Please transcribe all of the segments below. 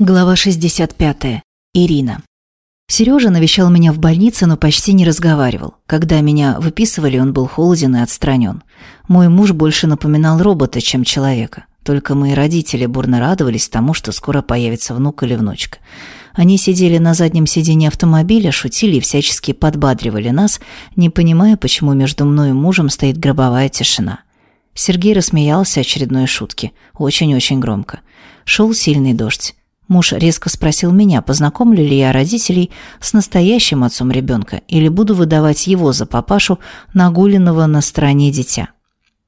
Глава 65. Ирина. Сережа навещал меня в больнице, но почти не разговаривал. Когда меня выписывали, он был холоден и отстранен. Мой муж больше напоминал робота, чем человека. Только мои родители бурно радовались тому, что скоро появится внук или внучка. Они сидели на заднем сиденье автомобиля, шутили и всячески подбадривали нас, не понимая, почему между мной и мужем стоит гробовая тишина. Сергей рассмеялся очередной шутки, очень-очень громко. Шел сильный дождь. Муж резко спросил меня, познакомлю ли я родителей с настоящим отцом ребенка или буду выдавать его за папашу, нагуленного на стороне дитя.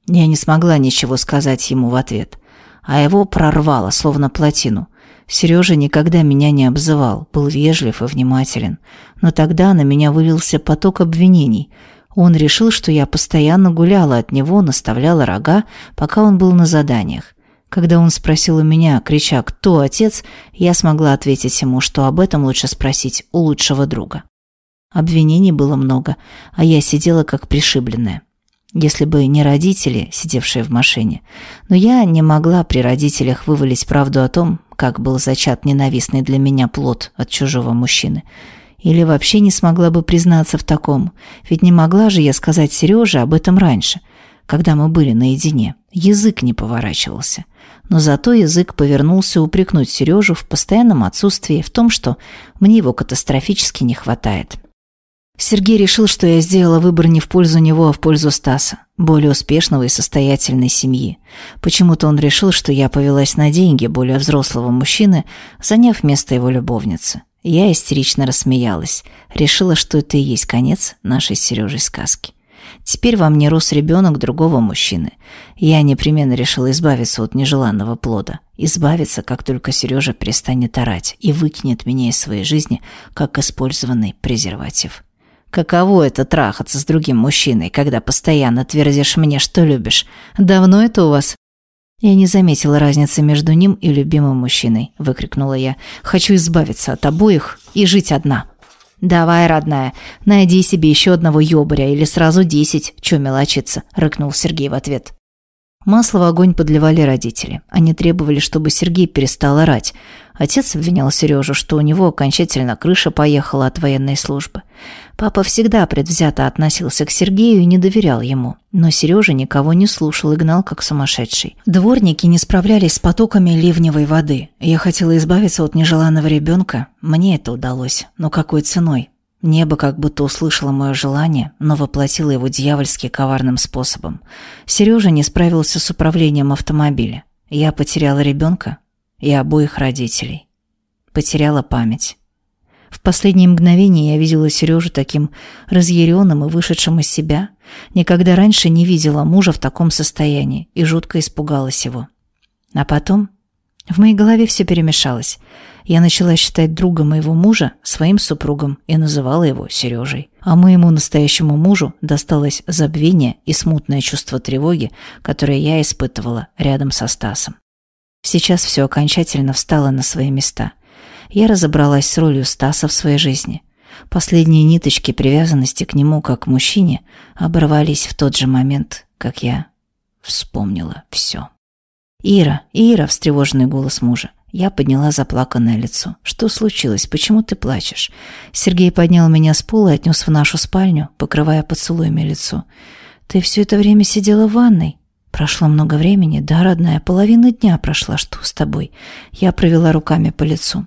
Я не смогла ничего сказать ему в ответ, а его прорвало, словно плотину. Сережа никогда меня не обзывал, был вежлив и внимателен, но тогда на меня вылился поток обвинений. Он решил, что я постоянно гуляла от него, наставляла рога, пока он был на заданиях. Когда он спросил у меня, крича «Кто отец?», я смогла ответить ему, что об этом лучше спросить у лучшего друга. Обвинений было много, а я сидела как пришибленная. Если бы не родители, сидевшие в машине. Но я не могла при родителях вывалить правду о том, как был зачат ненавистный для меня плод от чужого мужчины. Или вообще не смогла бы признаться в таком, ведь не могла же я сказать Сереже об этом раньше, когда мы были наедине. Язык не поворачивался но зато язык повернулся упрекнуть Сережу в постоянном отсутствии, в том, что мне его катастрофически не хватает. Сергей решил, что я сделала выбор не в пользу него, а в пользу Стаса, более успешного и состоятельной семьи. Почему-то он решил, что я повелась на деньги более взрослого мужчины, заняв место его любовницы. Я истерично рассмеялась, решила, что это и есть конец нашей с Сережей сказки. Теперь во мне рос ребенок другого мужчины. Я непременно решила избавиться от нежеланного плода. Избавиться, как только Сережа перестанет орать и выкинет меня из своей жизни, как использованный презерватив. Каково это трахаться с другим мужчиной, когда постоянно твердишь мне, что любишь? Давно это у вас? Я не заметила разницы между ним и любимым мужчиной, выкрикнула я. Хочу избавиться от обоих и жить одна. «Давай, родная, найди себе еще одного ёбаря или сразу десять, чё мелочиться», – рыкнул Сергей в ответ. Масло в огонь подливали родители. Они требовали, чтобы Сергей перестал орать. Отец обвинял Сережу, что у него окончательно крыша поехала от военной службы. Папа всегда предвзято относился к Сергею и не доверял ему. Но Сережа никого не слушал и гнал, как сумасшедший. Дворники не справлялись с потоками ливневой воды. Я хотела избавиться от нежеланного ребенка. Мне это удалось. Но какой ценой? Небо как будто услышало мое желание, но воплотило его дьявольски коварным способом. Сережа не справился с управлением автомобиля. Я потеряла ребенка и обоих родителей. Потеряла память. В последние мгновения я видела Сережу таким разъяренным и вышедшим из себя. Никогда раньше не видела мужа в таком состоянии и жутко испугалась его. А потом в моей голове все перемешалось – я начала считать друга моего мужа своим супругом и называла его Сережей. А моему настоящему мужу досталось забвение и смутное чувство тревоги, которое я испытывала рядом со Стасом. Сейчас все окончательно встало на свои места. Я разобралась с ролью Стаса в своей жизни. Последние ниточки привязанности к нему как к мужчине оборвались в тот же момент, как я вспомнила все. «Ира, Ира!» – встревоженный голос мужа. Я подняла заплаканное лицо. «Что случилось? Почему ты плачешь?» Сергей поднял меня с пола и отнес в нашу спальню, покрывая поцелуями лицо. «Ты все это время сидела в ванной?» «Прошло много времени, да, родная, половина дня прошла. Что с тобой?» Я провела руками по лицу.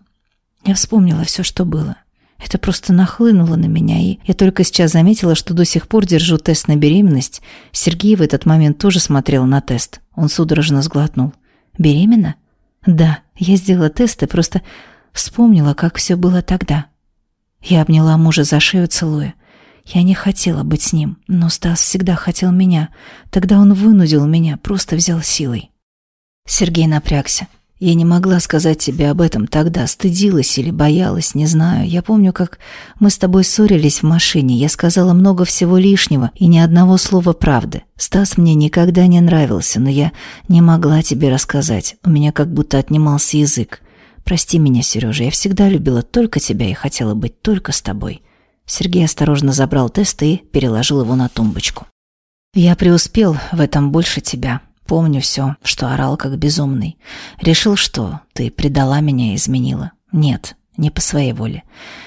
Я вспомнила все, что было. Это просто нахлынуло на меня, и я только сейчас заметила, что до сих пор держу тест на беременность. Сергей в этот момент тоже смотрел на тест. Он судорожно сглотнул. «Беременна?» «Да, я сделала тест и просто вспомнила, как все было тогда». Я обняла мужа за шею, целуя. Я не хотела быть с ним, но Стас всегда хотел меня. Тогда он вынудил меня, просто взял силой. Сергей напрягся. Я не могла сказать тебе об этом тогда, стыдилась или боялась, не знаю. Я помню, как мы с тобой ссорились в машине. Я сказала много всего лишнего и ни одного слова правды. Стас мне никогда не нравился, но я не могла тебе рассказать. У меня как будто отнимался язык. Прости меня, Сережа, я всегда любила только тебя и хотела быть только с тобой. Сергей осторожно забрал тест и переложил его на тумбочку. Я преуспел в этом больше тебя. Помню все, что орал как безумный. Решил, что ты предала меня и изменила. Нет, не по своей воле.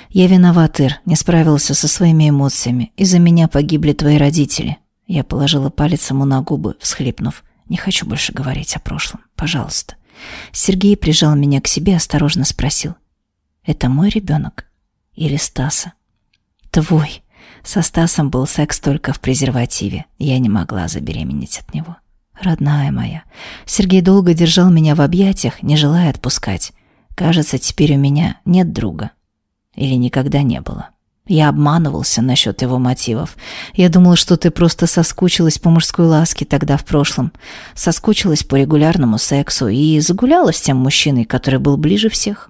Я виноват, Ир, не справился со своими эмоциями. Из-за меня погибли твои родители. Я положила палец ему на губы, всхлипнув. Не хочу больше говорить о прошлом. Пожалуйста. Сергей прижал меня к себе, осторожно спросил. Это мой ребенок? Или Стаса? Твой. Со Стасом был секс только в презервативе. Я не могла забеременеть от него. Родная моя. Сергей долго держал меня в объятиях, не желая отпускать. Кажется, теперь у меня нет друга. Или никогда не было. Я обманывался насчет его мотивов. Я думала, что ты просто соскучилась по мужской ласке тогда в прошлом. Соскучилась по регулярному сексу и загуляла с тем мужчиной, который был ближе всех.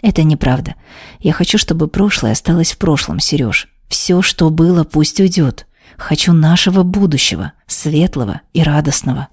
Это неправда. Я хочу, чтобы прошлое осталось в прошлом, Сереж. Все, что было, пусть уйдет. Хочу нашего будущего, светлого и радостного.